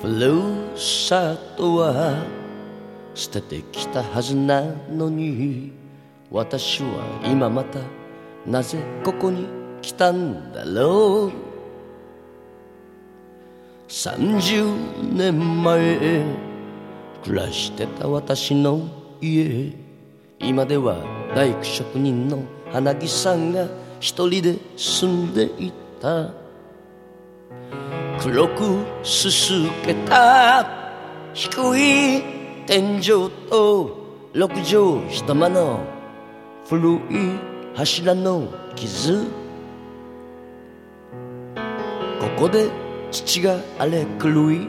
ふるさとは捨ててきたはずなのに私は今またなぜここに来たんだろう ?30 年前暮らしてた私の家今では大工職人の花木さんが一人で住んでいた。黒くすすけた低い天井と六畳一間の古い柱の傷。ここで父が荒れ狂い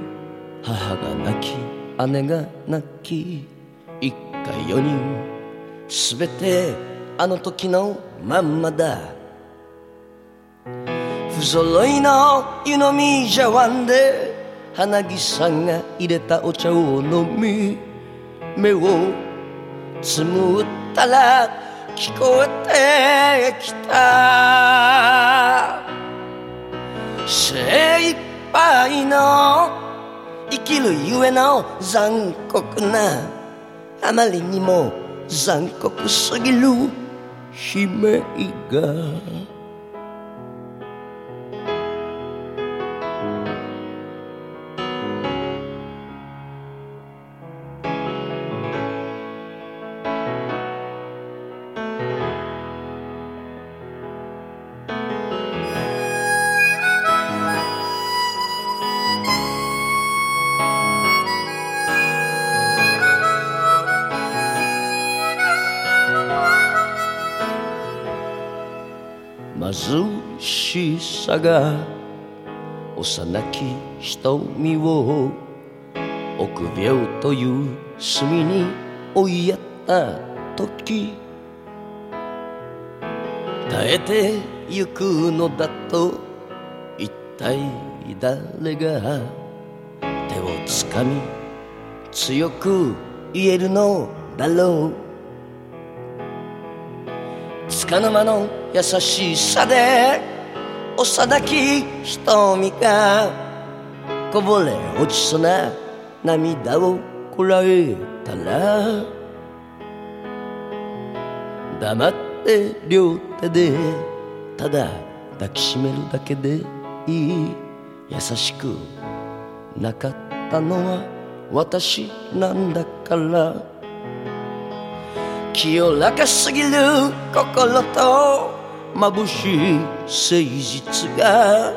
母が泣き姉が泣き一家四人。すべてあの時のまんまだ。不揃いの湯飲み茶碗で花木さんが入れたお茶を飲み目をつむったら聞こえてきた精一杯の生きるゆえの残酷なあまりにも残酷すぎる悲鳴が貧しさが幼き瞳を臆病という隅に追いやった時耐えてゆくのだと一体誰が手をつかみ強く言えるのだろう。つかの間の優しさで幼き瞳がこぼれ落ちそうな涙をこらえたら黙って両手でただ抱きしめるだけでいい。優しくなかったのは私なんだから。清らかすぎる心と眩しい誠実が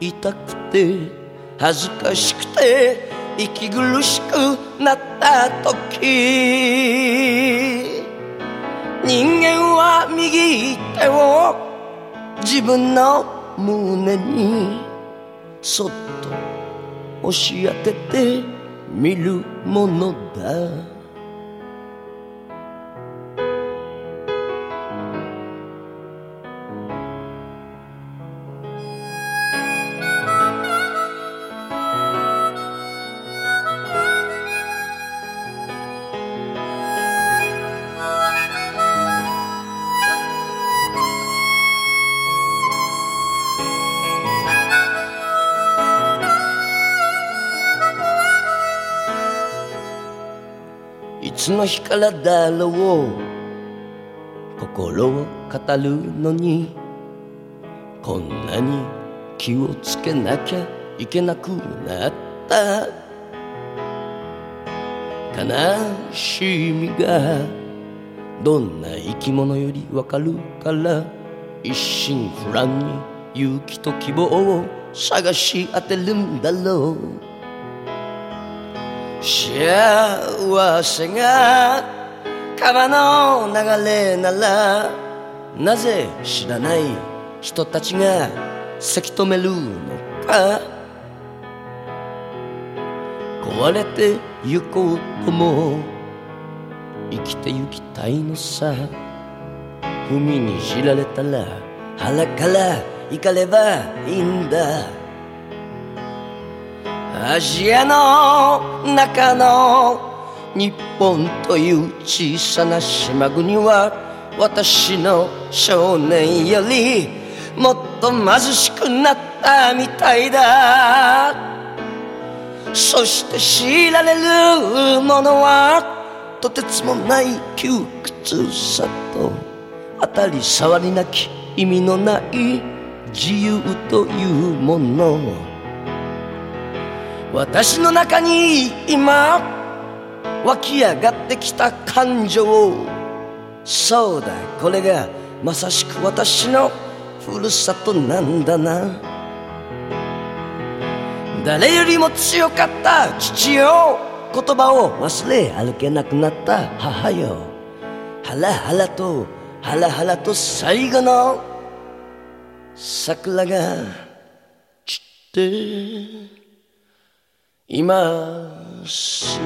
痛くて恥ずかしくて息苦しくなった時人間は右手を自分の胸にそっと押し当ててみるものだ。いつの日からだろう。心を語るのにこんなに気をつけなきゃいけなくなった。悲しみがどんな生き物よりわかるから一心不乱に勇気と希望を探し当てるんだろう。幸せが川の流れならなぜ知らない人たちがせき止めるのか。壊れてゆこうとも生きてゆきたいのさ。踏みにじられたら腹から行かればいいんだ。アジアの中の日本という小さな島国は私の少年よりもっと貧しくなったみたいだ。そして強いられるものはとてつもない窮屈さと当たり障りなき意味のない自由というもの。私の中に今湧き上がってきた感情そうだこれがまさしく私のふるさとなんだな。誰よりも強かった父よ。言葉を忘れ歩けなくなった母よ。ハラハラとハラハラと最後の桜が散っています。